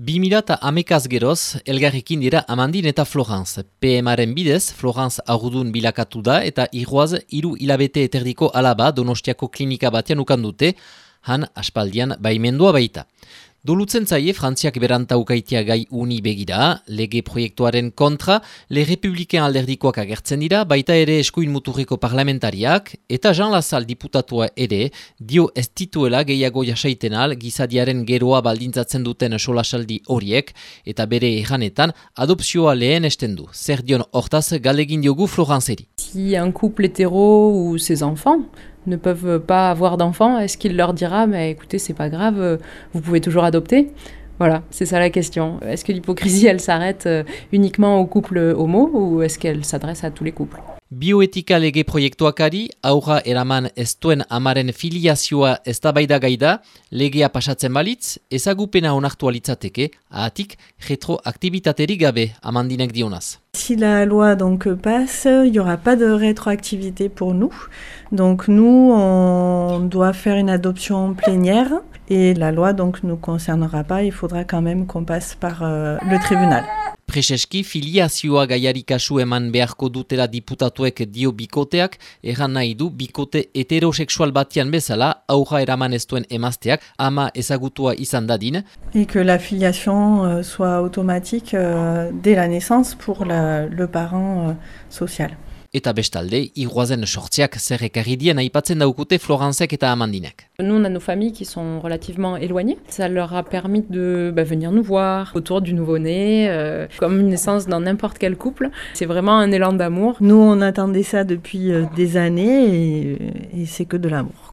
2000 amekaz geroz, elgarrekin dira Amandin eta Florence. PMaren bidez, Florence agudun bilakatu da eta iruaz hiru hilabete eterdiko alaba donostiako klinika batean ukandute, han aspaldian baimendua baita. Dolutzen zaie Frantziak beranta ukaitia gai uni begira, lege proiektuaren kontra, le republiken alderdikoak agertzen dira, baita ere eskuin muturriko parlamentariak, eta Jean Lassalle diputatua ere, dio ez tituela gehiago jasaiten al, gizadiaren geroa baldintzatzen duten solasaldi horiek, eta bere ejanetan, adopzioa lehen esten du. Zer dion hortaz galegin diogu Florenzeri. Si un couple hétéro ou ses enfants ne peuvent pas avoir d'enfants, est-ce qu'il leur dira mais écoutez c'est pas grave, euh, vous pouvez toujours adopter? Voilà, c'est ça la question. Est-ce que l'hypocrisie elle s'arrête euh, uniquement aux couples homo ou est-ce qu'elle s'adresse à tous les couples? Bioetika lege proiektuakari, aurra eraman ez duen amaren filiazioa eztabaida gaida, legea pasatzen balitz, ezagupena onartu alitzateke, ahatik retroaktibitateri gabe amandinek dionaz. Si la loi donc passe, il n'y aura pas de rétroactivité pour nous. Donc nous, on doit faire une adoption plénière et la loi donc nous concernera pas. Il faudra quand même qu'on passe par euh, le tribunal. Preseski filiazioa gaiari kasu eman beharko dutela diputatuek dio bikoteak, erran nahi du bikote heterosexual batian bezala, aurra eraman ez duen emazteak, ama ezagutua izan dadin. Et que la filiation euh, soit automatique euh, dès la naissance pour la, le parent euh, social. Eta bestalde, iguazen sortziak zer ekarridien aipatzen daukute Florencek eta Amandinek. Nous, on a nos familles qui sont relativement éloignées. Ça leur a permis de bah, venir nous voir autour du nouveau-né, euh, comme une naissance dans n'importe quel couple. C'est vraiment un élan d'amour. Nous, on attendait ça depuis euh, des années et, et c'est que de l'amour.